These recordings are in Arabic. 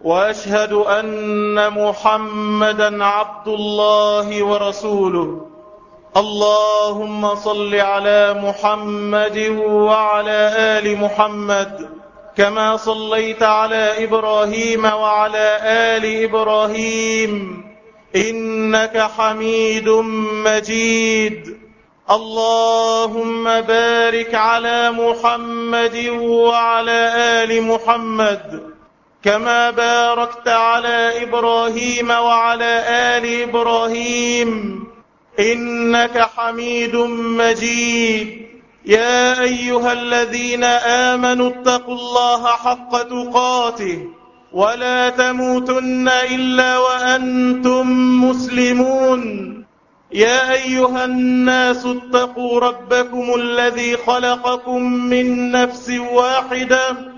وأشهد أن محمدا عبد الله ورسوله. اللهم صل على محمد وعلى آل محمد كما صليت على إبراهيم وعلى آل إبراهيم. إنك حميد مجيد. اللهم بارك على محمد وعلى آل محمد كما باركت على إبراهيم وعلى آل إبراهيم. إنك حميد مجيد. يا أيها الذين آمنوا اتقوا الله حق تقاته ولا تموتن إلا وأنتم مسلمون. يا أيها الناس اتقوا ربكم الذي خلقكم من نفس واحدة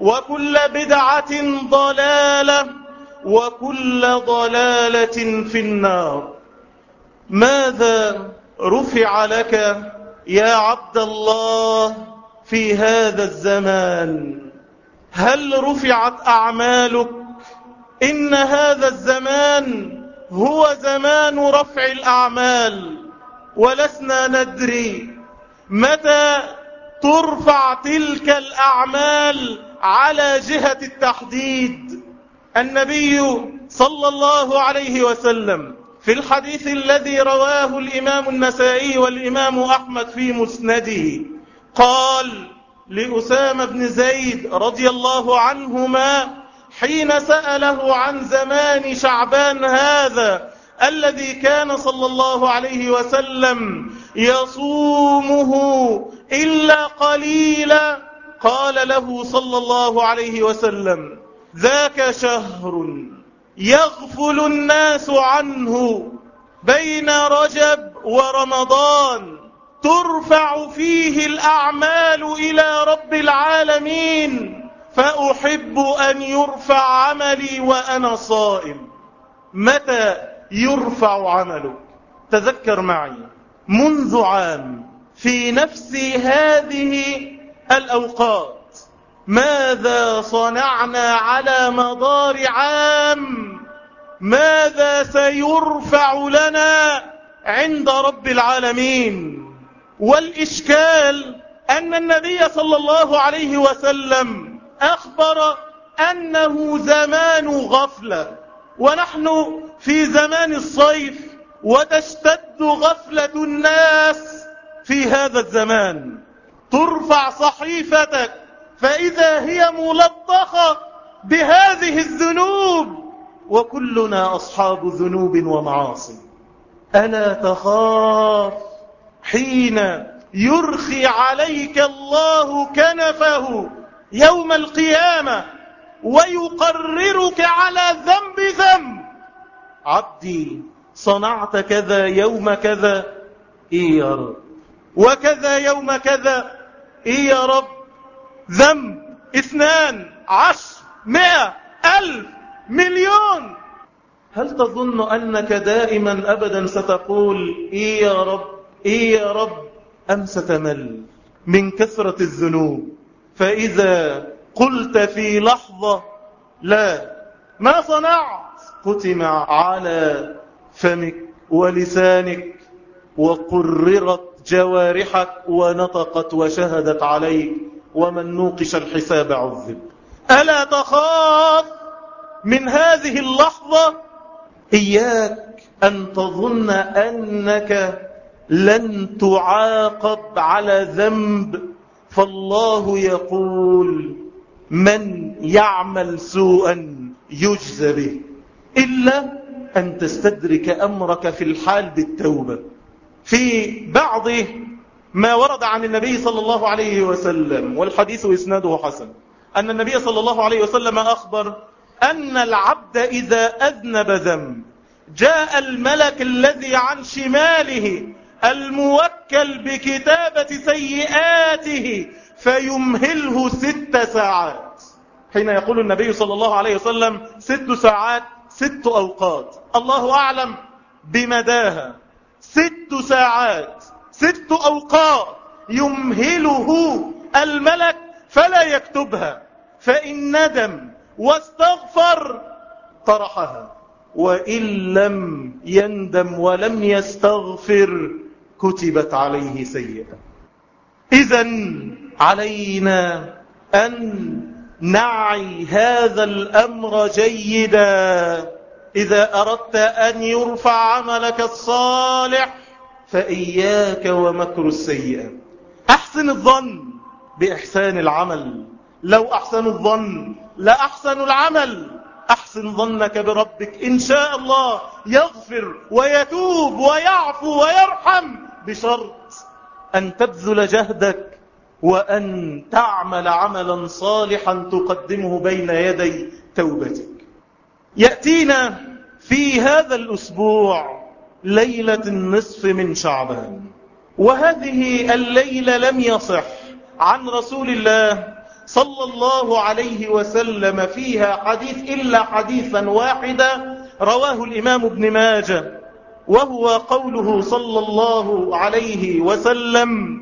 وكل بدعة ضلالة وكل ضلالة في النار. ماذا رفع لك يا عبد الله في هذا الزمان؟ هل رفعت أعمالك؟ إن هذا الزمان هو زمان رفع الأعمال. ولسنا ندري متى ترفع تلك الأعمال على جهة التحديد النبي صلى الله عليه وسلم في الحديث الذي رواه الإمام النسائي والإمام أحمد في مسنده قال لأسامة بن زيد رضي الله عنهما حين سأله عن زمان شعبان هذا الذي كان صلى الله عليه وسلم يصومه إلا قليلا قال له صلى الله عليه وسلم ذاك شهر يغفل الناس عنه بين رجب ورمضان ترفع فيه الأعمال إلى رب العالمين فأحب أن يرفع عملي وأنا صائم. متى يرفع عملك؟ تذكر معي منذ عام في نفس هذه الأوقات. ماذا صنعنا على مدار عام؟ ماذا سيرفع لنا عند رب العالمين؟ والإشكال أن النبي صلى الله عليه وسلم أخبر أنه زمان غفلة ونحن في زمان الصيف وتشتد غفلة الناس في هذا الزمان. ترفع صحيفتك فإذا هي ملطخة بهذه الذنوب وكلنا أصحاب ذنوب ومعاصي. ألا تخاف حين يرخي عليك الله كنفه يوم القيامة ويقررك على ذنب ذنب. عبدي صنعت كذا يوم كذا إيه يا رب. وكذا يوم كذا إيه يا رب؟ ذنب اثنان عشر مئة ألف مليون. هل تظن أنك دائما أبدا ستقول إيه يا رب؟ إيه يا رب؟ أم ستمل من كثرة الذنوب؟ فإذا قلت في لحظة لا ما صنعت؟ ختم على فمك ولسانك وقررت جوارحك ونطقت وشهدت عليك ومن نوقش الحساب عذب. ألا تخاف من هذه اللحظة؟ إياك أن تظن أنك لن تعاقب على ذنب فالله يقول من يعمل سوءا يجزى به. إلا أن تستدرك أمرك في الحال بالتوبة. في بعض ما ورد عن النبي صلى الله عليه وسلم والحديث إسناده حسن. أن النبي صلى الله عليه وسلم أخبر أن العبد إذا أذنب ذنب جاء الملك الذي عن شماله الموكل بكتابة سيئاته فيمهله ست ساعات. حين يقول النبي صلى الله عليه وسلم ست ساعات ست أوقات. الله أعلم بمداها. ست ساعات ست أوقات يمهله الملك فلا يكتبها فإن ندم واستغفر طرحها وإن لم يندم ولم يستغفر كتبت عليه سيئة. إذا علينا أن نعي هذا الأمر جيدا. إذا أردت أن يرفع عملك الصالح فإياك ومكر السيئة. أحسن الظن بإحسان العمل. لو أحسن الظن لأحسن العمل. أحسن ظنك بربك. إن شاء الله يغفر ويتوب ويعفو ويرحم بشرط أن تبذل جهدك وأن تعمل عملا صالحا تقدمه بين يدي توبتك. يأتينا في هذا الأسبوع ليلة النصف من شعبان. وهذه الليلة لم يصح عن رسول الله صلى الله عليه وسلم فيها حديث إلا حديثا واحدا رواه الإمام ابن ماجه وهو قوله صلى الله عليه وسلم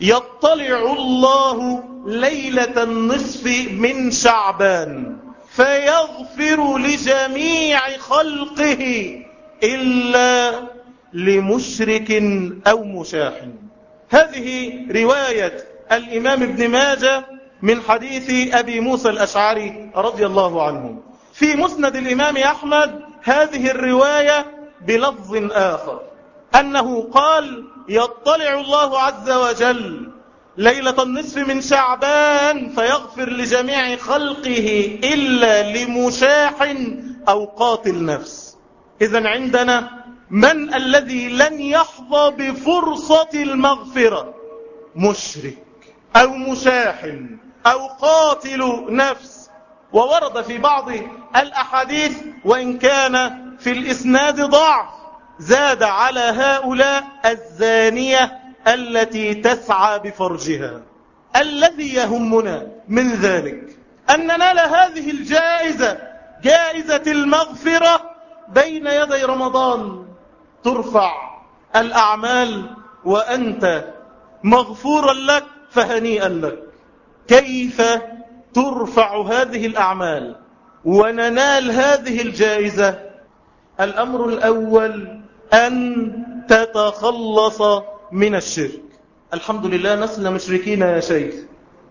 يطلع الله ليلة النصف من شعبان فيغفر لجميع خلقه إلا لمشرك أو مشاح. هذه رواية الإمام ابن ماجه من حديث أبي موسى الأشعري رضي الله عنه. في مسند الإمام أحمد هذه الرواية بلفظ آخر أنه قال يطلع الله عز وجل ليلة النصف من شعبان فيغفر لجميع خلقه إلا لمشاح أو قاتل نفس. إذا عندنا من الذي لن يحظى بفرصة المغفرة؟ مشرك أو مشاح أو قاتل نفس. وورد في بعض الأحاديث وإن كان في الإسناد ضعف زاد على هؤلاء الزانية التي تسعى بفرجها. الذي يهمنا من ذلك أن ننال هذه الجائزة جائزة المغفرة بين يدي رمضان. ترفع الأعمال وأنت مغفورا لك فهنيئا لك. كيف ترفع هذه الأعمال وننال هذه الجائزة؟ الأمر الأول أن تتخلص من الشرك. الحمد لله نسل مشركين يا شيخ.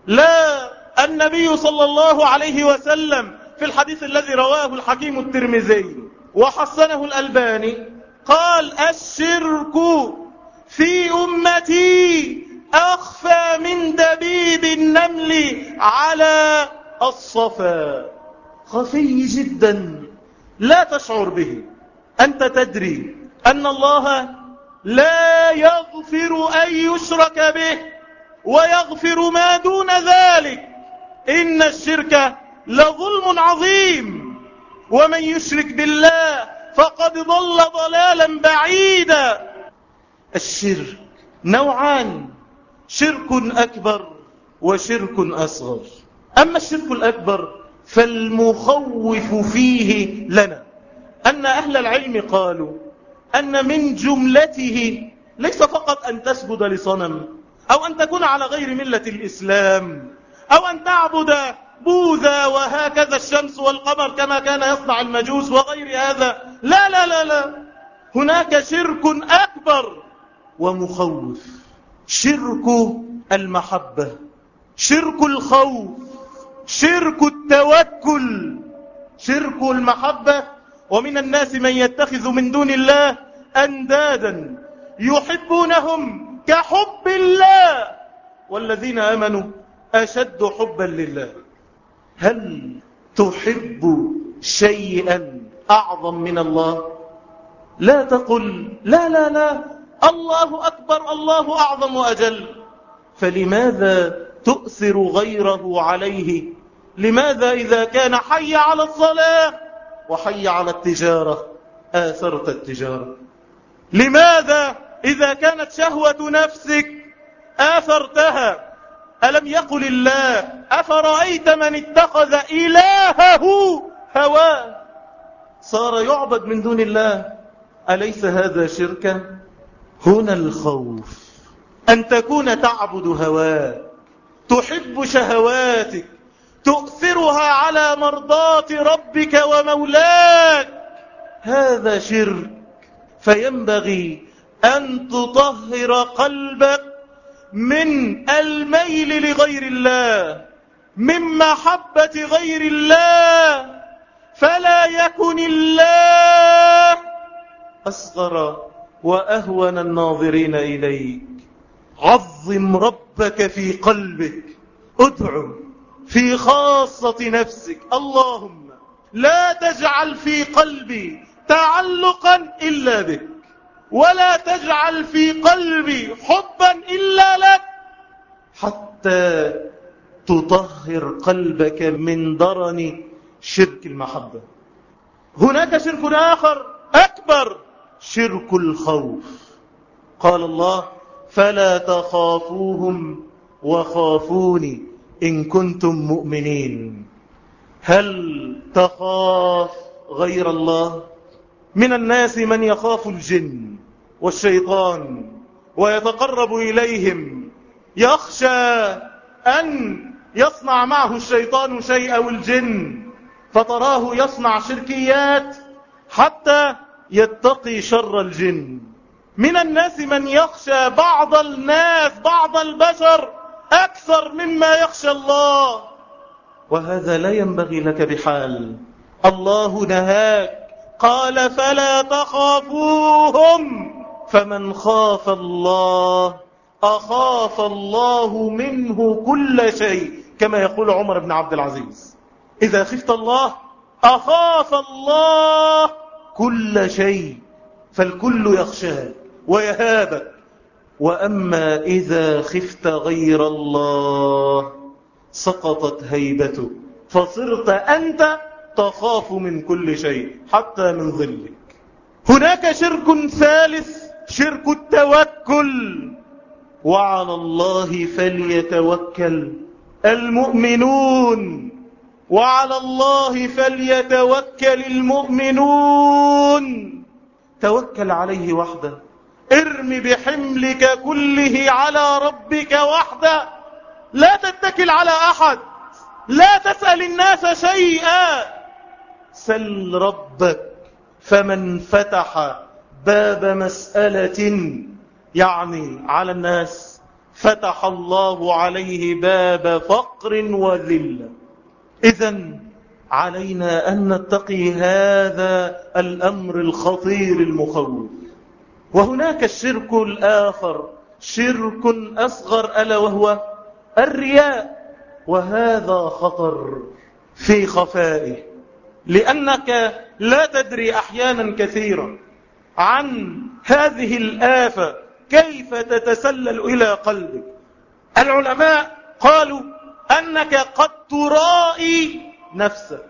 لا النبي صلى الله عليه وسلم في الحديث الذي رواه الحكيم الترمذي وحسنه الألباني قال الشرك في أمتي أخفى من دبيب النمل على الصفا. خفي جدا. لا تشعر به. أنت تدري أن الله لا يغفر أن يشرك به ويغفر ما دون ذلك. إن الشرك لظلم عظيم. ومن يشرك بالله فقد ضل ضلالا بعيدا. الشرك نوعان. شرك أكبر وشرك أصغر. أما الشرك الأكبر فالمخوف فيه لنا. أن أهل العلم قالوا أن من جملته ليس فقط أن تسجد لصنم أو أن تكون على غير ملة الإسلام أو أن تعبد بوذا وهكذا الشمس والقمر كما كان يصنع المجوس وغير هذا. لا لا لا لا. هناك شرك أكبر ومخوف. شرك المحبة شرك الخوف شرك التوكل شرك المحبة ومن الناس من يتخذ من دون الله أندادا يحبونهم كحب الله. والذين آمنوا أشد حبا لله. هل تحب شيئا أعظم من الله؟ لا تقل لا لا لا. الله أكبر الله أعظم وأجل. فلماذا تؤثر غيره عليه؟ لماذا إذا كان حي على الصلاة وحي على التجارة آثرت التجارة. لماذا إذا كانت شهوة نفسك آثرتها؟ ألم يقل الله أفرأيت من اتخذ إلهه هواه؟ صار يعبد من دون الله. أليس هذا شركا؟ هنا الخوف. أن تكون تعبد هواك تحب شهواتك. تؤثرها على مرضاة ربك ومولاك. هذا شرك. فينبغي أن تطهر قلبك من الميل لغير الله من محبة غير الله. فلا يكن الله أصغر وأهون الناظرين إليك. عظم ربك في قلبك. ادعو. في خاصة نفسك. اللهم لا تجعل في قلبي تعلقا إلا بك ولا تجعل في قلبي حبا إلا لك حتى تطهر قلبك من درن شرك المحبة. هناك شرك آخر أكبر شرك الخوف. قال الله فلا تخافوهم وخافوني. إن كنتم مؤمنين. هل تخاف غير الله؟ من الناس من يخاف الجن والشيطان ويتقرب إليهم. يخشى أن يصنع معه الشيطان شيء أو الجن فتراه يصنع شركيات حتى يتقي شر الجن. من الناس من يخشى بعض الناس بعض البشر أكثر مما يخشى الله. وهذا لا ينبغي لك بحال. الله نهاك. قال فلا تخافوهم. فمن خاف الله أخاف الله منه كل شيء كما يقول عمر بن عبد العزيز. إذا خفت الله أخاف الله كل شيء فالكل يخشاك ويهابك. وأما إذا خفت غير الله سقطت هيبتك. فصرت أنت تخاف من كل شيء حتى من ظلك. هناك شرك ثالث شرك التوكل. وعلى الله فليتوكل المؤمنون. وعلى الله فليتوكل المؤمنون. توكل عليه وحده. ارم بحملك كله على ربك وحده. لا تتكل على أحد. لا تسأل الناس شيئا. سل ربك فمن فتح باب مسألة يعني على الناس فتح الله عليه باب فقر وذلة. إذا علينا أن نتقي هذا الأمر الخطير المخوف. وهناك الشرك الآخر شرك أصغر ألا وهو الرياء وهذا خطر في خفائه لأنك لا تدري أحيانا كثيرا عن هذه الآفة كيف تتسلل إلى قلبك. العلماء قالوا أنك قد ترائي نفسك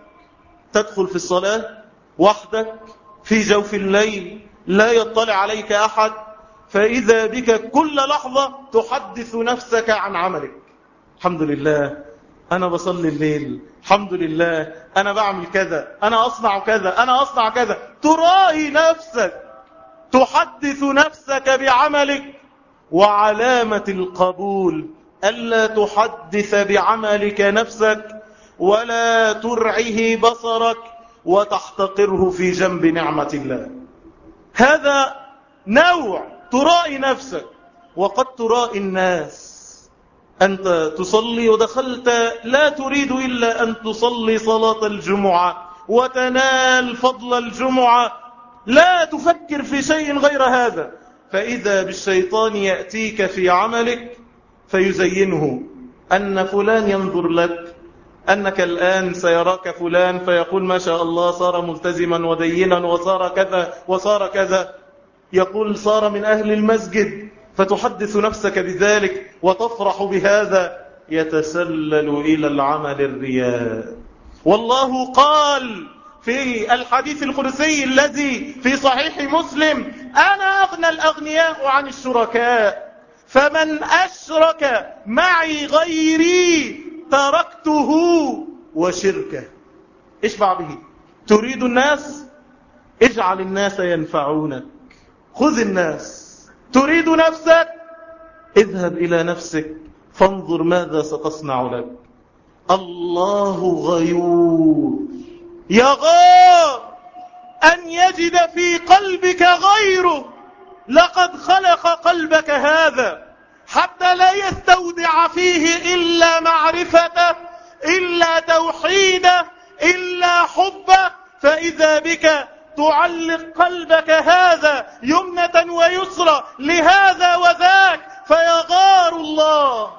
تدخل في الصلاة وحدك في جوف الليل لا يطلع عليك أحد فإذا بك كل لحظة تحدث نفسك عن عملك. الحمد لله أنا بصلي الليل الحمد لله أنا بعمل كذا أنا أصنع كذا أنا أصنع كذا. تراهي نفسك تحدث نفسك بعملك. وعلامة القبول ألا تحدث بعملك نفسك ولا ترعه بصرك وتحتقره في جنب نعمة الله. هذا نوع ترائي نفسك. وقد ترائي الناس. أنت تصلي ودخلت لا تريد إلا أن تصلي صلاة الجمعة وتنال فضل الجمعة. لا تفكر في شيء غير هذا. فإذا بالشيطان يأتيك في عملك فيزينه أن فلان ينظر لك. أنك الآن سيراك فلان فيقول ما شاء الله صار ملتزما ودينا وصار كذا وصار كذا. يقول صار من أهل المسجد فتحدث نفسك بذلك وتفرح بهذا. يتسلل إلى العمل الرياء. والله قال في الحديث القدسي الذي في صحيح مسلم أنا أغنى الأغنياء عن الشركاء فمن أشرك معي غيري تركته وشركه. اشفع به. تريد الناس؟ اجعل الناس ينفعونك. خذ الناس. تريد نفسك؟ اذهب إلى نفسك. فانظر ماذا ستصنع لك. الله غيور. يغار أن يجد في قلبك غيره. لقد خلق قلبك هذا. حتى لا يستودع فيه إلا معرفته إلا توحيده إلا حبه فإذا بك تعلق قلبك هذا يمنة ويسرى لهذا وذاك فيغار الله.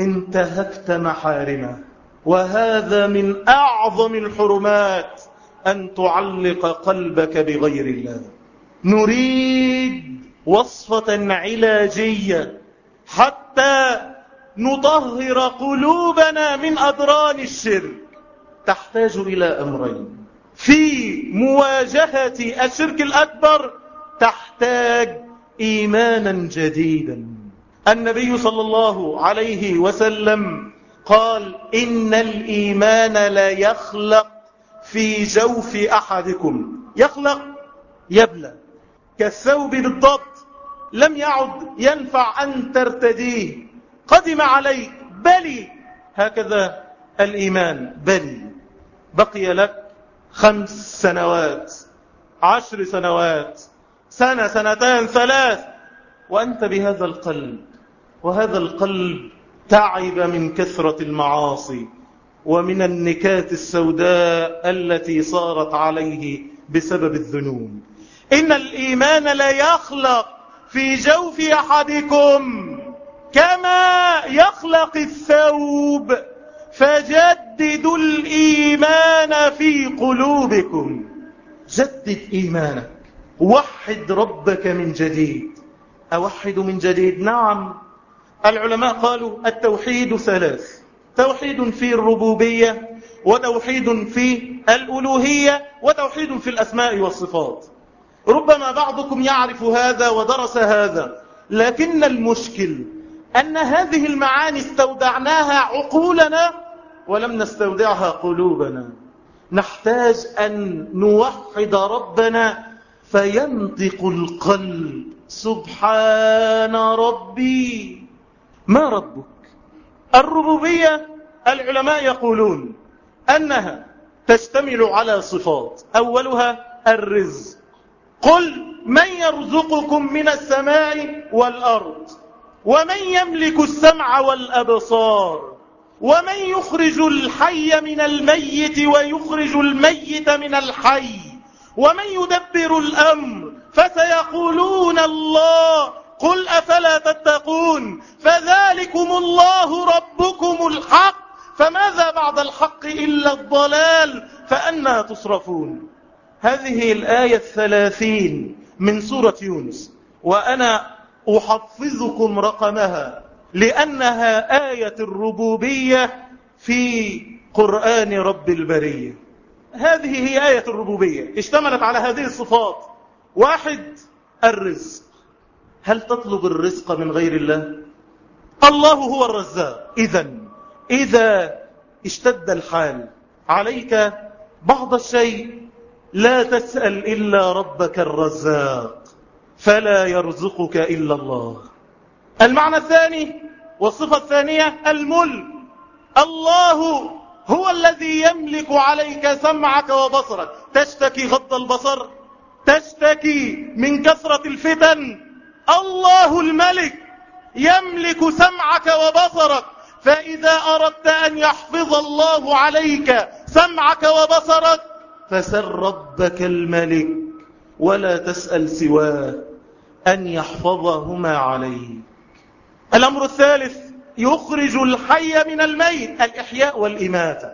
انتهكت محارمة وهذا من أعظم الحرمات أن تعلق قلبك بغير الله. نريد وصفة علاجية حتى نطهر قلوبنا من أدران الشرك. تحتاج إلى أمرين. في مواجهة الشرك الأكبر تحتاج إيمانا جديدا. النبي صلى الله عليه وسلم قال إن الإيمان لا يخلق في جوف أحدكم. يخلق يبلى كالثوب بالضبط. لم يعد ينفع أن ترتديه. قدم عليك بلي. هكذا الإيمان. بلي. بقي لك خمس سنوات. عشر سنوات. سنة سنتان ثلاث. وأنت بهذا القلب. وهذا القلب تعب من كثرة المعاصي. ومن النكات السوداء التي صارت عليه بسبب الذنوب. إن الإيمان لا يخلق في جوف أحدكم كما يخلق الثوب فجددوا الإيمان في قلوبكم. جدد إيمانك. وحد ربك من جديد. أوحد من جديد؟ نعم. العلماء قالوا التوحيد ثلاث. توحيد في الربوبية وتوحيد في الألوهية وتوحيد في الأسماء والصفات. ربما بعضكم يعرف هذا ودرس هذا لكن المشكل أن هذه المعاني استودعناها عقولنا ولم نستودعها قلوبنا. نحتاج أن نوحد ربنا فينطق القلب. سبحان ربي. ما ربك؟ الربوبية العلماء يقولون أنها تشتمل على صفات. أولها الرزق. قل من يرزقكم من السماء والأرض ومن يملك السمع والأبصار ومن يخرج الحي من الميت ويخرج الميت من الحي ومن يدبر الأمر فسيقولون الله قل أفلا تتقون فذلكم الله ربكم الحق فماذا بعد الحق إلا الضلال فأنا تصرفون هذه الآية الثلاثين من سورة يونس وأنا أحفظكم رقمها لأنها آية الربوبية في قرآن رب البرية. هذه هي آية الربوبية. اشتملت على هذه الصفات. واحد الرزق. هل تطلب الرزق من غير الله؟ الله هو الرزاق. إذا إذا اشتد الحال عليك بعض الشيء لا تسأل إلا ربك الرزاق فلا يرزقك إلا الله. المعنى الثاني والصفة الثانية الملك الله هو الذي يملك عليك سمعك وبصرك. تشتكي غض البصر تشتكي من كثرة الفتن. الله الملك يملك سمعك وبصرك. فإذا أردت أن يحفظ الله عليك سمعك وبصرك فسل ربك الملك ولا تسأل سواه أن يحفظهما عليك. الأمر الثالث يخرج الحي من الميت الإحياء والإماتة.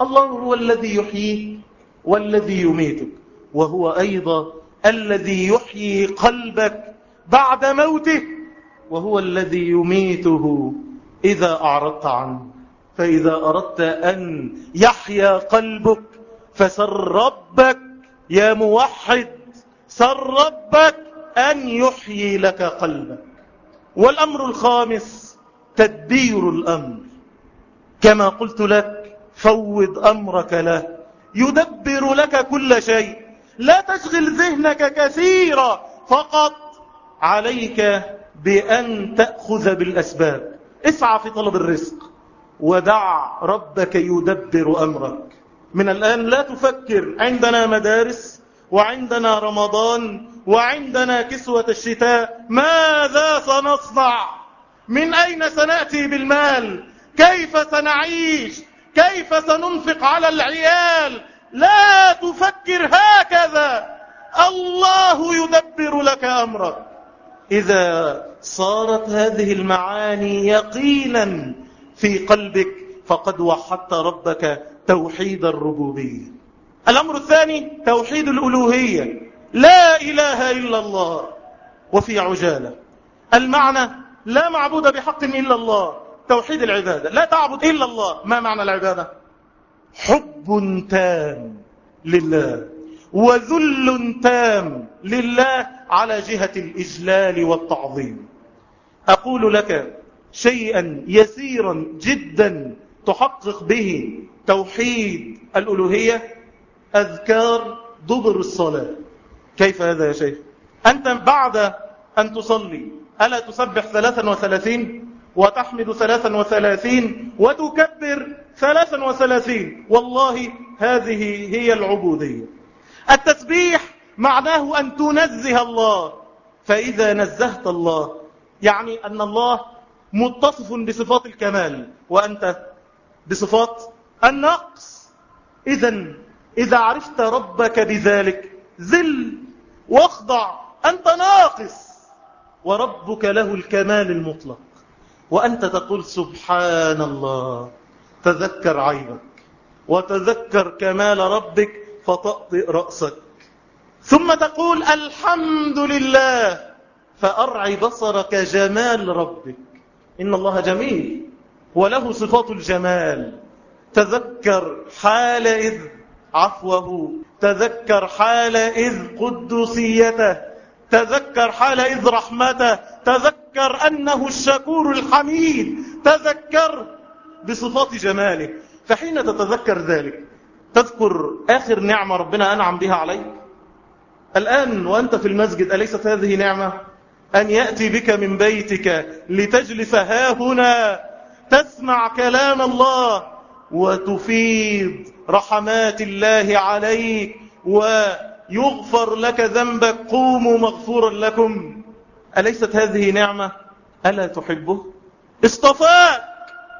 الله هو الذي يحييك والذي يميتك وهو أيضا الذي يحيي قلبك بعد موته وهو الذي يميته إذا أعرضت عنه. فإذا أردت أن يحيا قلبك فسر ربك يا موحد سر ربك أن يحيي لك قلبك. والأمر الخامس تدبير الأمر. كما قلت لك فوض أمرك له. يدبر لك كل شيء. لا تشغل ذهنك كثيرا فقط. عليك بأن تأخذ بالأسباب. اسعى في طلب الرزق. ودع ربك يدبر أمرك. من الآن لا تفكر عندنا مدارس وعندنا رمضان وعندنا كسوة الشتاء ماذا سنصنع؟ من أين سنأتي بالمال؟ كيف سنعيش؟ كيف سننفق على العيال؟ لا تفكر هكذا! الله يدبر لك أمرك. إذا صارت هذه المعاني يقينا في قلبك فقد وحدت ربك توحيد الربوبية. الأمر الثاني توحيد الألوهية. لا إله إلا الله. وفي عجالة. المعنى لا معبود بحق إلا الله. توحيد العبادة. لا تعبد إلا الله. ما معنى العبادة؟ حب تام لله. وذل تام لله على جهة الإجلال والتعظيم. أقول لك شيئا يسيرا جدا تحقق به توحيد الألوهية أذكار دبر الصلاة. كيف هذا يا شيخ؟ أنت بعد أن تصلي ألا تسبح ثلاثا وثلاثين؟ وتحمد ثلاثا وثلاثين؟ وتكبر ثلاثا وثلاثين؟ والله هذه هي العبودية. التسبيح معناه أن تنزه الله. فإذا نزهت الله يعني أن الله متصف بصفات الكمال. وأنت بصفات النقص. إذا إذا عرفت ربك بذلك ذل واخضع أنت ناقص. وربك له الكمال المطلق. وأنت تقول سبحان الله تذكر عيبك وتذكر كمال ربك فتطئ رأسك. ثم تقول الحمد لله فأرعي بصرك جمال ربك. إن الله جميل وله صفات الجمال. تذكر حال إذ عفوه تذكر حال إذ قدسيته تذكر حال إذ رحمته تذكر أنه الشكور الحميد تذكر بصفات جماله. فحين تتذكر ذلك تذكر آخر نعمة ربنا أنعم بها عليك؟ الآن وأنت في المسجد أليست هذه نعمة؟ أن يأتي بك من بيتك لتجلس ها هنا تسمع كلام الله. وتفيض رحمات الله عليك ويغفر لك ذنبك. قوموا مغفورا لكم. أليست هذه نعمة؟ ألا تحبه؟ اصطفاك.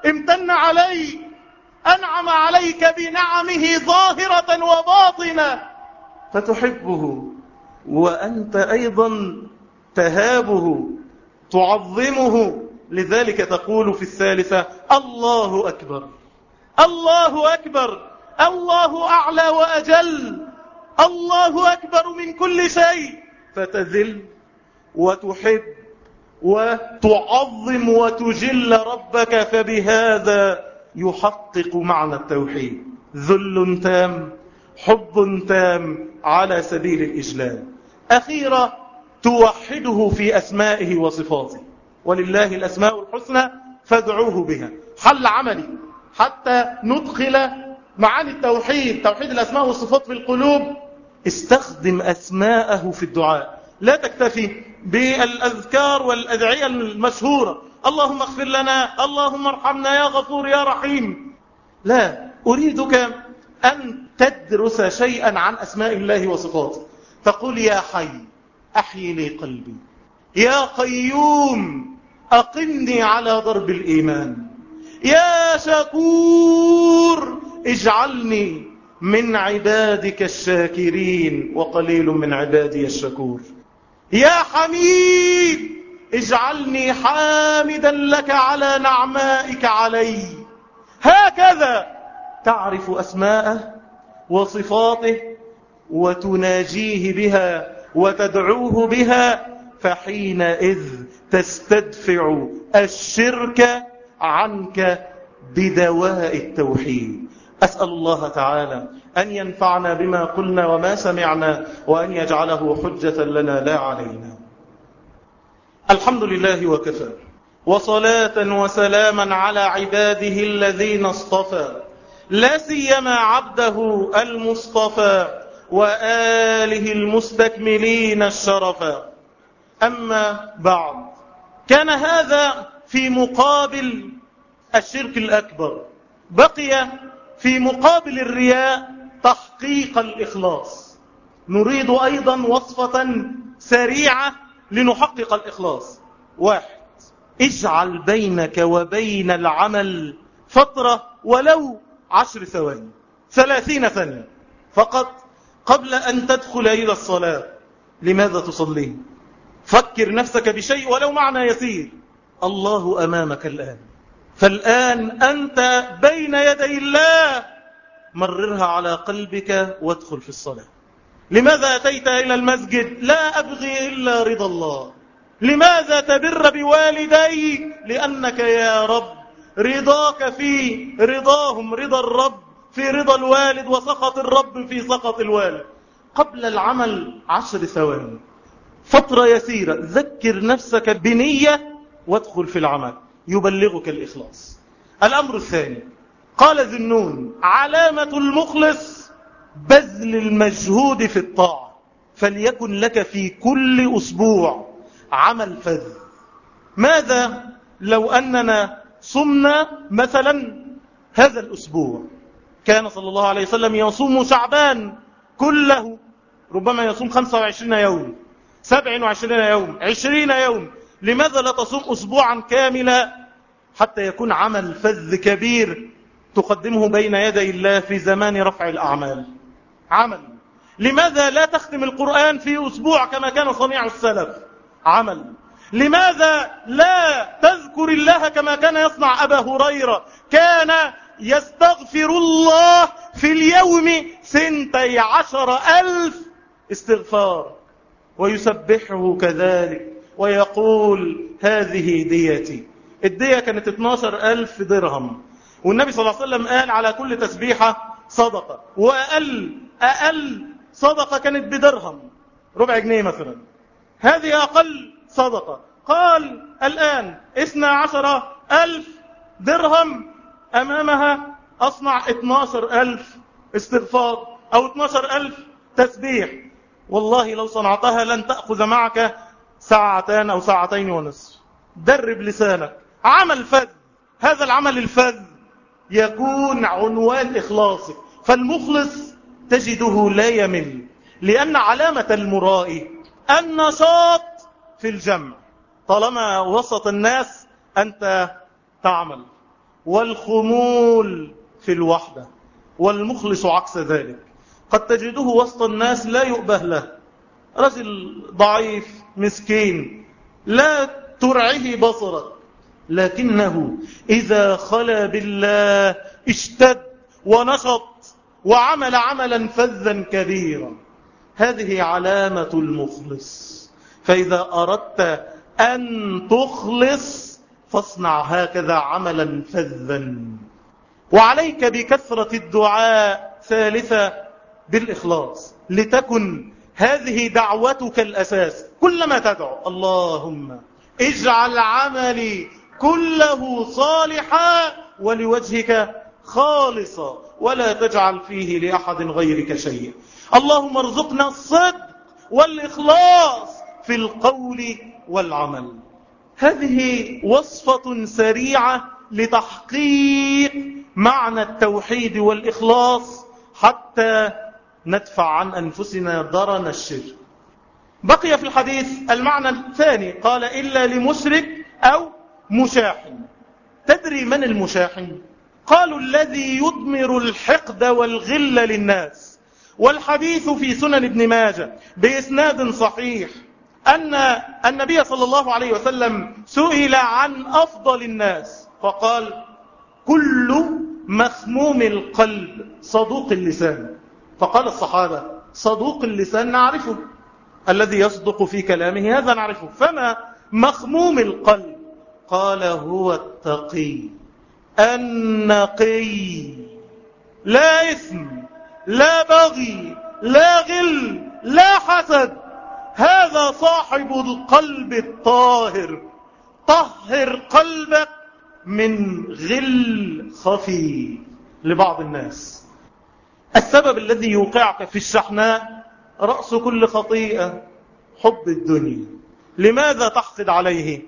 امتن عليك أنعم عليك بنعمه ظاهرة وباطنة. فتحبه. وأنت أيضا تهابه. تعظمه. لذلك تقول في الثالثة الله أكبر. الله أكبر الله أعلى وأجل الله أكبر من كل شيء. فتذل وتحب وتعظم وتجل ربك فبهذا يحقق معنى التوحيد. ذل تام حب تام على سبيل الإجلال. أخيرا توحده في أسمائه وصفاته. ولله الأسماء الحسنى فادعوه بها. حل عملي. حتى ندخل معاني التوحيد. توحيد الأسماء والصفات في القلوب. استخدم أسماءه في الدعاء. لا تكتفي بالأذكار والأدعية المشهورة. اللهم اغفر لنا اللهم ارحمنا يا غفور يا رحيم. لا أريدك أن تدرس شيئا عن أسماء الله وصفاته. تقول يا حي أحيي لي قلبي. يا قيوم أقمني على ضرب الإيمان. يا شكور اجعلني من عبادك الشاكرين وقليل من عبادي الشكور. يا حميد اجعلني حامدا لك على نعمائك علي. هكذا تعرف أسماءه وصفاته وتناجيه بها وتدعوه بها فحينئذ تستدفع الشرك عنك بدواء التوحيد. أسأل الله تعالى أن ينفعنا بما قلنا وما سمعنا وأن يجعله حجة لنا لا علينا. الحمد لله وكفى. وصلاة وسلاما على عباده الذين اصطفى. لا سيما عبده المصطفى وآله المستكملين الشرفا أما بعد كان هذا في مقابل الشرك الأكبر بقي في مقابل الرياء تحقيق الإخلاص. نريد أيضا وصفة سريعة لنحقق الإخلاص. واحد اجعل بينك وبين العمل فترة ولو عشر ثواني ثلاثين ثانية فقط قبل أن تدخل إلى الصلاة. لماذا تصلي؟ فكر نفسك بشيء ولو معنى يسير. الله أمامك الآن. فالآن أنت بين يدي الله. مررها على قلبك وادخل في الصلاة. لماذا أتيت إلى المسجد؟ لا أبغي إلا رضا الله. لماذا تبر بوالديك؟ لأنك يا رب رضاك في رضاهم رضا الرب في رضا الوالد وسخط الرب في سخط الوالد. قبل العمل عشر ثواني. فترة يسيرة ذكر نفسك بنية وادخل في العمل. يبلغك الإخلاص. الأمر الثاني قال ذنون علامة المخلص بذل المجهود في الطاعة. فليكن لك في كل أسبوع عمل فذ. ماذا؟ لو أننا صمنا مثلا هذا الأسبوع. كان صلى الله عليه وسلم يصوم شعبان كله ربما يصوم 25 يوم 27 يوم 20 يوم لماذا لا تصوم أسبوعا كاملا حتى يكون عمل فذ كبير تقدمه بين يدي الله في زمان رفع الأعمال؟ عمل. لماذا لا تختم القرآن في أسبوع كما كان صنيع السلف؟ عمل. لماذا لا تذكر الله كما كان يصنع أبا هريرة؟ كان يستغفر الله في اليوم سنتي عشر ألف استغفار ويسبحه كذلك. ويقول هذه ديتي. الدية كانت 12 ألف درهم. والنبي صلى الله عليه وسلم قال على كل تسبيحة صدقة. وأقل أقل صدقة كانت بدرهم. ربع جنيه مثلا. هذه أقل صدقة. قال الآن اثنى عشر ألف درهم أمامها أصنع 12 ألف استغفار أو 12 ألف تسبيح. والله لو صنعتها لن تأخذ معك ساعتان أو ساعتين ونصف. درب لسانك. عمل فذ. هذا العمل الفذ يكون عنوان إخلاصك. فالمخلص تجده لا يمل. لأن علامة المرائي النشاط في الجمع. طالما وسط الناس أنت تعمل. والخمول في الوحدة. والمخلص عكس ذلك. قد تجده وسط الناس لا يؤبه له. رجل ضعيف مسكين لا ترعه بصرك لكنه إذا خلا بالله اشتد ونشط وعمل عملا فذا كبيرا. هذه علامة المخلص. فإذا أردت أن تخلص فاصنع هكذا عملا فذا. وعليك بكثرة الدعاء ثالثة بالإخلاص. لتكن هذه دعوتك الأساس. كلما تدعو. اللهم اجعل عملي كله صالحا ولوجهك خالصا ولا تجعل فيه لأحد غيرك شيء اللهم ارزقنا الصدق والإخلاص في القول والعمل. هذه وصفة سريعة لتحقيق معنى التوحيد والإخلاص حتى ندفع عن أنفسنا درن الشرك. بقي في الحديث المعنى الثاني. قال إلا لمشرك أو مشاحن. تدري من المشاحن؟ قالوا الذي يضمر الحقد والغل للناس. والحديث في سنن ابن ماجه بإسناد صحيح أن النبي صلى الله عليه وسلم سئل عن أفضل الناس. فقال كل مخموم القلب صدوق اللسان. فقال الصحابة صدوق اللسان نعرفه. الذي يصدق في كلامه هذا نعرفه. فما مخموم القلب؟ قال هو التقي. النقي. لا إثم لا بغي لا غل لا حسد. هذا صاحب القلب الطاهر. طهر قلبك من غل خفي لبعض الناس. السبب الذي يوقعك في الشحناء رأس كل خطيئة حب الدنيا. لماذا تحقد عليه؟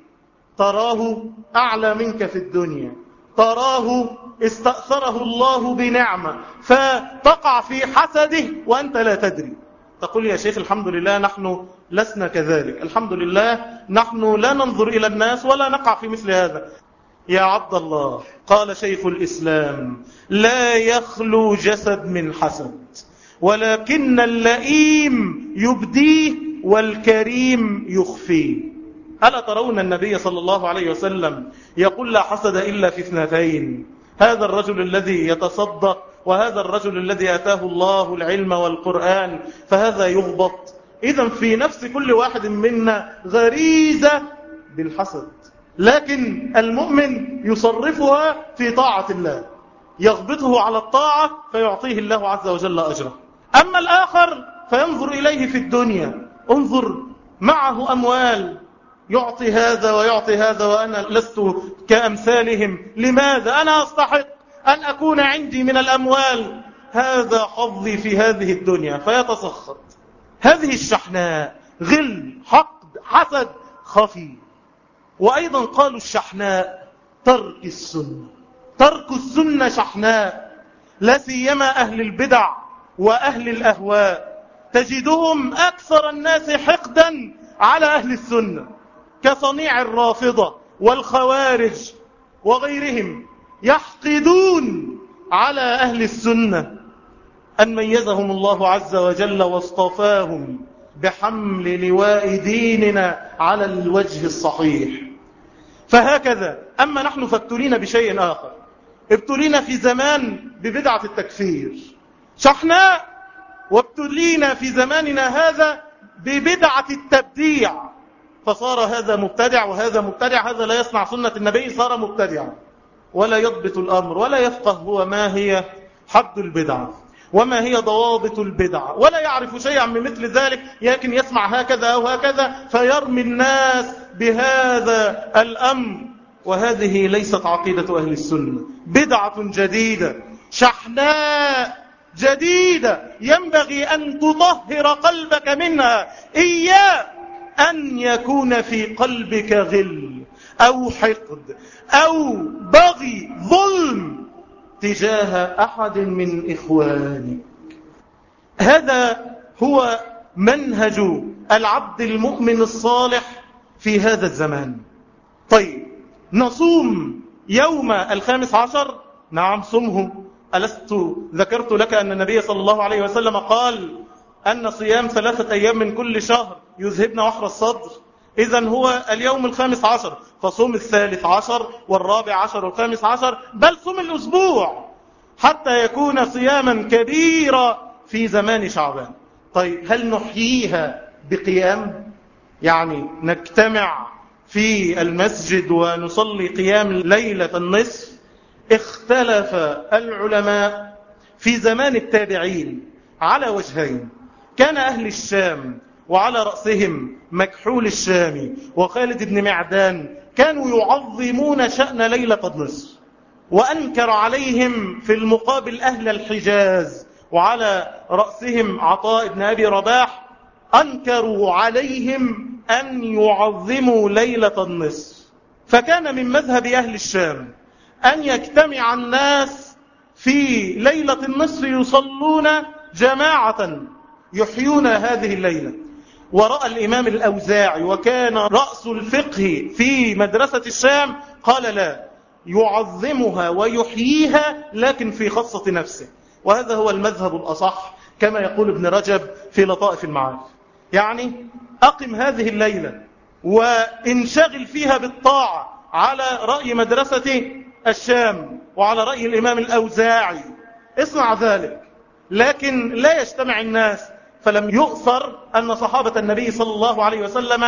تراه أعلى منك في الدنيا. تراه استأثره الله بنعمة. فتقع في حسده وأنت لا تدري. تقول يا شيخ الحمد لله نحن لسنا كذلك. الحمد لله نحن لا ننظر إلى الناس ولا نقع في مثل هذا. يا عبد الله قال شيخ الإسلام لا يخلو جسد من حسد. ولكن اللئيم يبديه والكريم يخفيه. ألا ترون النبي صلى الله عليه وسلم يقول لا حسد إلا في اثنتين؟ هذا الرجل الذي يتصدق وهذا الرجل الذي أتاه الله العلم والقرآن فهذا يغبط. إذا في نفس كل واحد منا غريزة بالحسد. لكن المؤمن يصرفها في طاعة الله. يغبطه على الطاعة فيعطيه الله عز وجل أجره. أما الآخر فينظر إليه في الدنيا. انظر معه أموال. يعطي هذا ويعطي هذا وأنا لست كأمثالهم. لماذا؟ أنا أستحق أن أكون عندي من الأموال. هذا حظي في هذه الدنيا. فيتسخط هذه الشحناء. غل حقد حسد خفي. وأيضا قالوا الشحناء ترك السنة. ترك السنة شحناء. لا سيما أهل البدع. وأهل الأهواء. تجدهم أكثر الناس حقدا على أهل السنة كصنيع الرافضة والخوارج وغيرهم يحقدون على أهل السنة. أن ميزهم الله عز وجل واصطفاهم بحمل لواء ديننا على الوجه الصحيح. فهكذا أما نحن فابتلينا بشيء آخر. ابتلينا في زمان ببدعة التكفير. شحناء وابتلينا في زماننا هذا ببدعة التبديع. فصار هذا مبتدع وهذا مبتدع هذا لا يصنع سنة النبي صار مبتدعا. ولا يضبط الأمر ولا يفقه هو ما هي حد البدعة وما هي ضوابط البدعة ولا يعرف شيئا من مثل ذلك لكن يسمع هكذا أو هكذا فيرمي الناس بهذا الأمر. وهذه ليست عقيدة أهل السنة. بدعة جديدة شحناء. جديدة ينبغي أن تطهر قلبك منها. إياه أن يكون في قلبك غل أو حقد أو بغي ظلم تجاه أحد من إخوانك. هذا هو منهج العبد المؤمن الصالح في هذا الزمان. طيب نصوم يوم الخامس عشر نعم صمه. ألست ذكرت لك أن النبي صلى الله عليه وسلم قال أن صيام ثلاثة أيام من كل شهر يذهبنا وحر الصدر. إذا هو اليوم الخامس عشر فصوم الثالث عشر والرابع عشر والخامس عشر بل صوم الأسبوع حتى يكون صياما كبيرا في زمان شعبان. طيب هل نحييها بقيام؟ يعني نجتمع في المسجد ونصلي قيام ليلة النصف؟ اختلف العلماء في زمان التابعين على وجهين. كان أهل الشام وعلى رأسهم مكحول الشامي وخالد بن معدان كانوا يعظمون شأن ليلة النصف وأنكر عليهم في المقابل أهل الحجاز وعلى رأسهم عطاء بن أبي رباح أنكروا عليهم أن يعظموا ليلة النصف فكان من مذهب أهل الشام أن يجتمع الناس في ليلة النصف يصلون جماعة يحيون هذه الليلة. ورأى الإمام الأوزاعي وكان رأس الفقه في مدرسة الشام قال لا يعظمها ويحييها لكن في خاصة نفسه. وهذا هو المذهب الأصح كما يقول ابن رجب في لطائف المعارف. يعني أقم هذه الليلة وانشغل فيها بالطاعة على رأي مدرسة الشام وعلى رأي الإمام الأوزاعي. اصنع ذلك. لكن لا يجتمع الناس فلم يؤثر أن صحابة النبي صلى الله عليه وسلم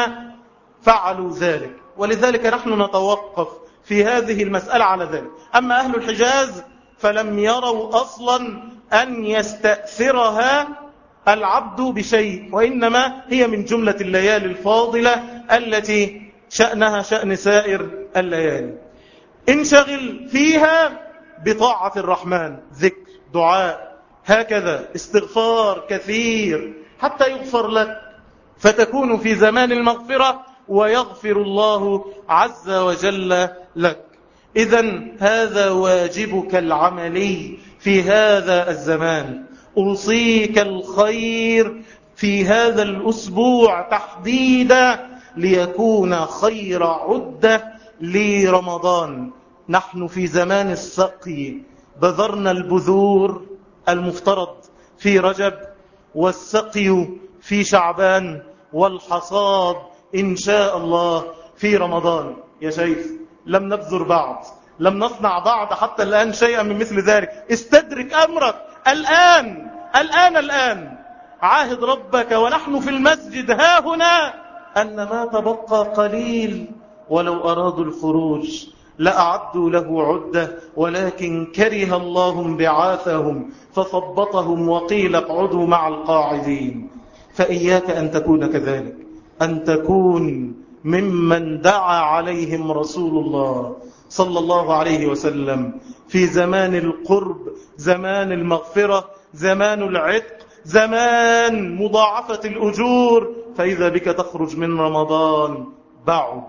فعلوا ذلك. ولذلك نحن نتوقف في هذه المسألة على ذلك. أما أهل الحجاز فلم يروا أصلا أن يستأثرها العبد بشيء وإنما هي من جملة الليالي الفاضلة التي شأنها شأن سائر الليالي. انشغل فيها بطاعة الرحمن ذكر دعاء هكذا استغفار كثير حتى يغفر لك. فتكون في زمان المغفرة ويغفر الله عز وجل لك. إذا هذا واجبك العملي في هذا الزمان. أوصيك الخير في هذا الأسبوع تحديدا ليكون خير عدة لرمضان. نحن في زمان السقي. بذرنا البذور المفترض في رجب والسقي في شعبان والحصاد إن شاء الله في رمضان. يا شيخ لم نبذر بعض لم نصنع بعض حتى الآن شيئا من مثل ذلك. استدرك أمرك. الآن الآن الآن. عاهد ربك ونحن في المسجد. ها هنا. أن ما تبقى قليل ولو أرادوا الخروج لأعدوا له عدة ولكن كره الله بعاثهم فثبطهم وقيل اقعدوا مع القاعدين. فإياك أن تكون كذلك أن تكون ممن دعا عليهم رسول الله صلى الله عليه وسلم. في زمان القرب زمان المغفرة زمان العتق زمان مضاعفة الأجور فإذا بك تخرج من رمضان بعد.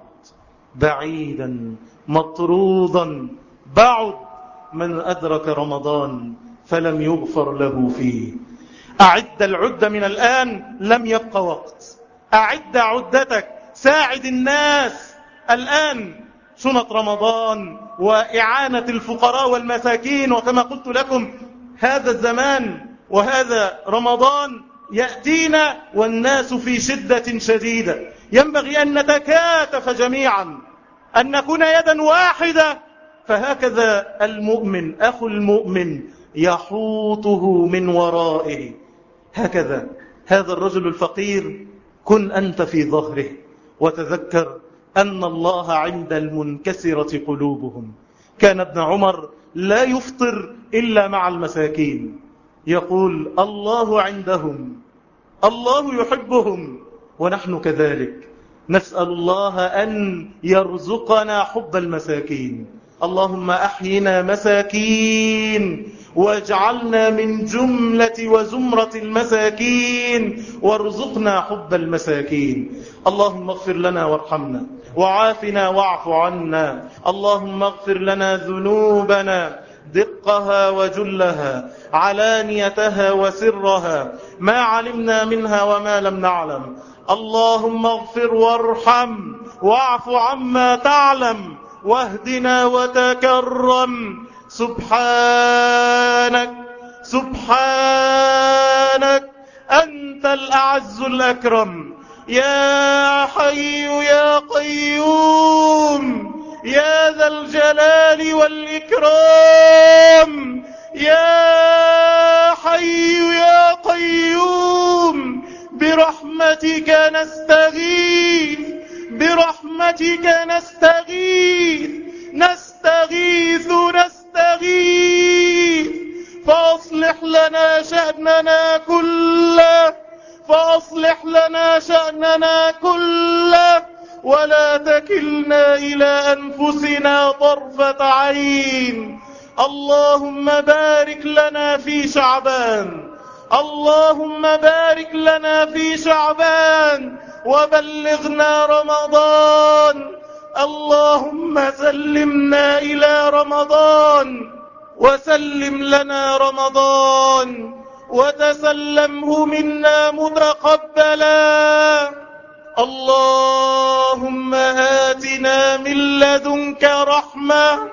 بعيدا مطرودا بعد من أدرك رمضان فلم يغفر له فيه. أعد العدة من الآن لم يبقى وقت. أعد عدتك ساعد الناس. الآن سنة رمضان وإعانة الفقراء والمساكين وكما قلت لكم هذا الزمان وهذا رمضان يأتينا والناس في شدة شديدة. ينبغي أن نتكاتف جميعا أن نكون يدا واحدة. فهكذا المؤمن أخو المؤمن يحوطه من ورائه. هكذا هذا الرجل الفقير كن أنت في ظهره وتذكر أن الله عند المنكسرة قلوبهم. كان ابن عمر لا يفطر إلا مع المساكين. يقول الله عندهم الله يحبهم. ونحن كذلك نسأل الله أن يرزقنا حب المساكين. اللهم أحينا مساكين واجعلنا من جملة وزمرة المساكين وارزقنا حب المساكين. اللهم اغفر لنا وارحمنا وعافنا واعف عنا. اللهم اغفر لنا ذنوبنا دقها وجلها علانيتها وسرها. ما علمنا منها وما لم نعلم. اللهم اغفر وارحم واعف عما تعلم واهدنا وتكرم. سبحانك سبحانك أنت الأعز الأكرم. يا حي يا قيوم يا ذا الجلال والإكرام. يا حي يا قيوم برحمتك نستغيث برحمتك نستغيث نستغيث نستغيث. فأصلح لنا شأننا كله فأصلح لنا شأننا كله. ولا تكلنا إلى أنفسنا طرفة عين. اللهم بارك لنا في شعبان. اللهم بارك لنا في شعبان وبلغنا رمضان. اللهم سلمنا إلى رمضان وسلم لنا رمضان وتسلمه منا متقبلا. اللهم آتنا من لدنك رحمة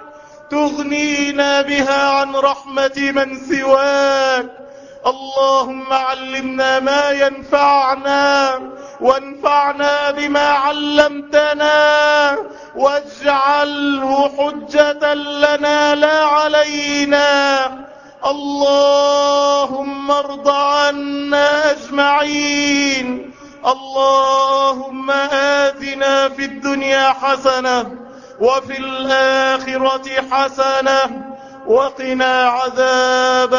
تغنينا بها عن رحمة من سواك. اللهم علمنا ما ينفعنا وانفعنا بما علمتنا واجعله حجة لنا لا علينا. اللهم ارض عنا أجمعين. اللهم آتنا في الدنيا حسنة وفي الآخرة حسنة وقنا عذاب